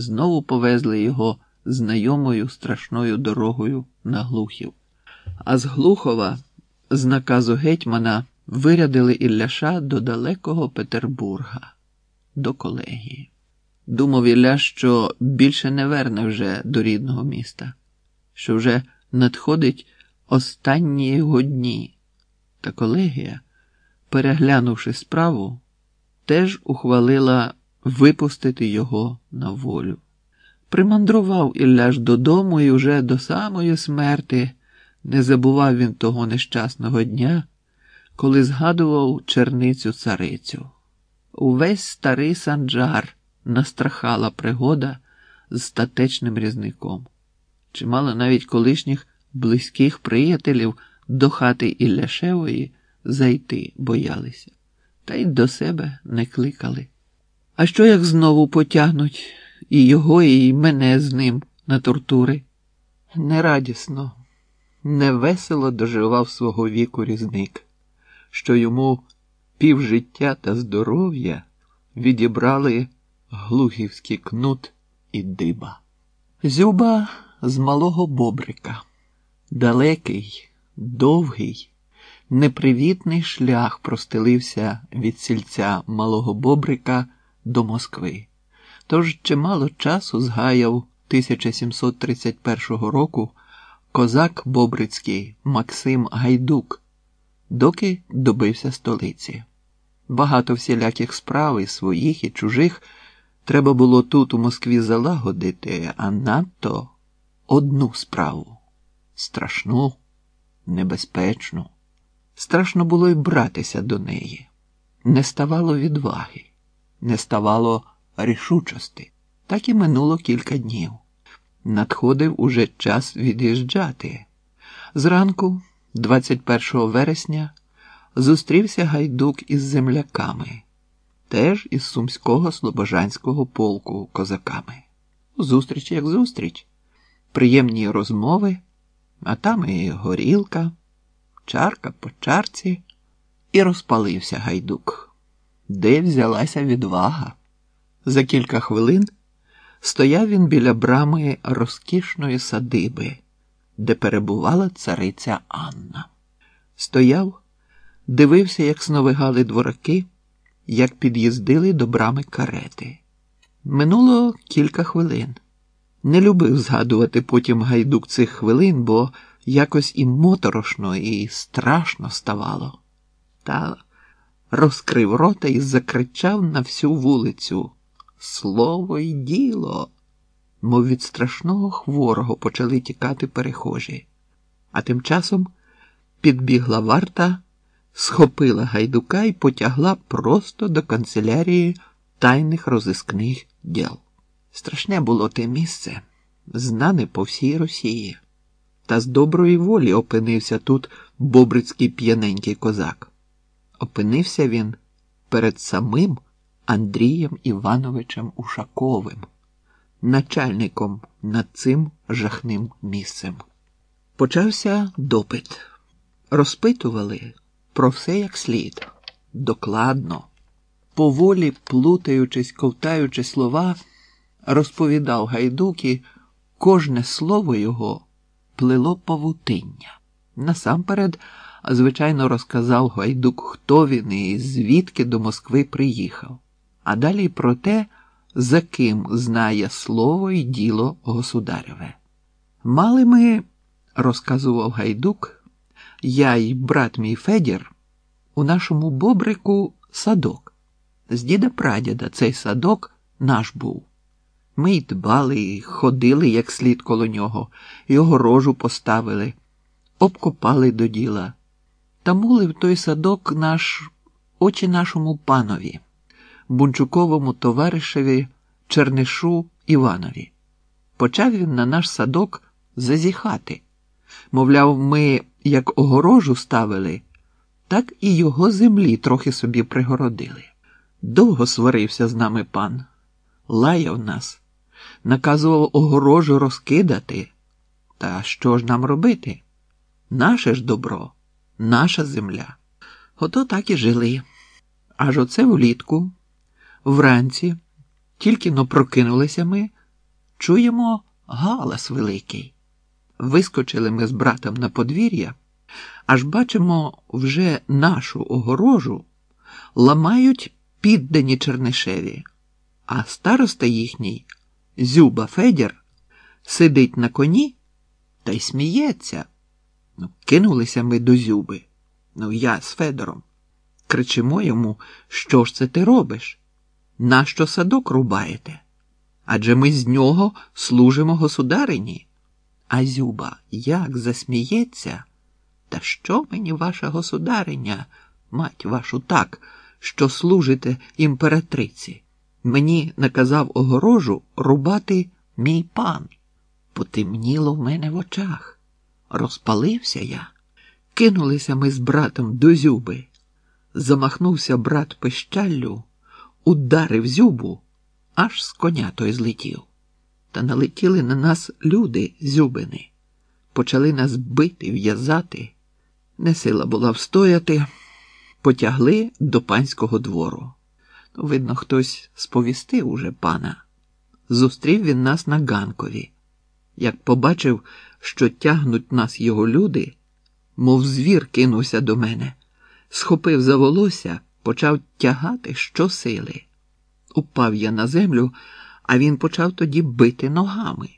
Знову повезли його знайомою страшною дорогою на Глухів. А з Глухова, з наказу гетьмана, вирядили Ілляша до далекого Петербурга, до колегії. Думав Ілля, що більше не верне вже до рідного міста, що вже надходить останні його дні. Та колегія, переглянувши справу, теж ухвалила випустити його на волю. Примандрував Ілля ж додому і уже до самої смерти не забував він того нещасного дня, коли згадував черницю царицю. Увесь старий санджар настрахала пригода з статечним різником. Чимало навіть колишніх близьких приятелів до хати Ілляшевої зайти боялися, та й до себе не кликали. А що як знову потягнуть і його, і мене з ним на тортури? Нерадісно, невесело доживав свого віку різник, що йому півжиття та здоров'я відібрали глухівський кнут і диба. Зюба з малого бобрика, далекий, довгий, непривітний шлях простелився від сільця малого бобрика до Москви. Тож чимало часу згаяв 1731 року козак Бобрицький Максим Гайдук, доки добився столиці. Багато всіляких справ і своїх і чужих треба було тут, у Москві, залагодити, а надто одну справу страшну, небезпечну. Страшно було й братися до неї. Не ставало відваги, не ставало рішучості. Так і минуло кілька днів. Надходив уже час від'їжджати. Зранку, 21 вересня, зустрівся гайдук із земляками, теж із сумського слобожанського полку козаками. Зустріч як зустріч, приємні розмови, а там і горілка, чарка по чарці, і розпалився гайдук. Де взялася відвага? За кілька хвилин стояв він біля брами розкішної садиби, де перебувала цариця Анна. Стояв, дивився, як сновигали двораки, як під'їздили до брами карети. Минуло кілька хвилин. Не любив згадувати потім гайдук цих хвилин, бо якось і моторошно, і страшно ставало. Та розкрив рота і закричав на всю вулицю. Слово й діло, мов від страшного хворого почали тікати перехожі, а тим часом підбігла варта, схопила гайдука і потягла просто до канцелярії тайних розіскних діл. Страшне було те місце, знане по всій Росії, та з доброї волі опинився тут бобрицький п'яненький козак. Опинився він перед самим. Андрієм Івановичем Ушаковим, начальником над цим жахним місцем. Почався допит. Розпитували про все як слід, докладно, поволі плутаючись, ковтаючи слова, розповідав гайдуки, кожне слово його плело павутиння. Насамперед, звичайно, розказав гайдук, хто він і звідки до Москви приїхав а далі про те, за ким знає слово і діло государеве. Мали ми, розказував гайдук, я й брат мій Федір, у нашому бобрику садок. З діда прадіда цей садок наш був. Ми й дбали, і ходили як слід коло нього, і огорожу поставили, обкопали до діла. Мулив той садок наш очі нашому панові. Бунчуковому товаришеві Чернишу Іванові. Почав він на наш садок зазіхати. Мовляв, ми як огорожу ставили, так і його землі трохи собі пригородили. Довго сварився з нами пан, лаяв нас, наказував огорожу розкидати. Та що ж нам робити? Наше ж добро, наша земля. Ото так і жили. Аж оце влітку. Вранці, тільки но прокинулися ми, чуємо галас великий. Вискочили ми з братом на подвір'я, аж бачимо, вже нашу огорожу ламають піддані Чернишеві, а староста їхній, Зюба Федір, сидить на коні та й сміється. Ну, кинулися ми до Зюби. Ну, я з Федором. Кричимо йому, що ж це ти робиш? Нащо садок рубаєте? Адже ми з нього служимо государині. А Зюба як засміється? Та що мені ваша государиня, мать вашу так, що служите імператриці? Мені наказав огорожу рубати мій пан. Потемніло в мене в очах. Розпалився я. Кинулися ми з братом до зюби. Замахнувся брат пищаллю, ударив зюбу, аж з коня той злетів. Та налетіли на нас люди зюбини, почали нас бити, в'язати. Не сила була встояти, потягли до панського двору. Видно, хтось сповістив уже пана. Зустрів він нас на Ганкові. Як побачив, що тягнуть нас його люди, мов звір кинувся до мене, схопив за волосся, почав тягати щосили. Упав я на землю, а він почав тоді бити ногами.